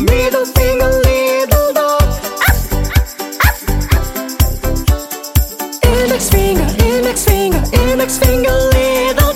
Amigos sing a little dog. Index finger, index finger, index finger, little.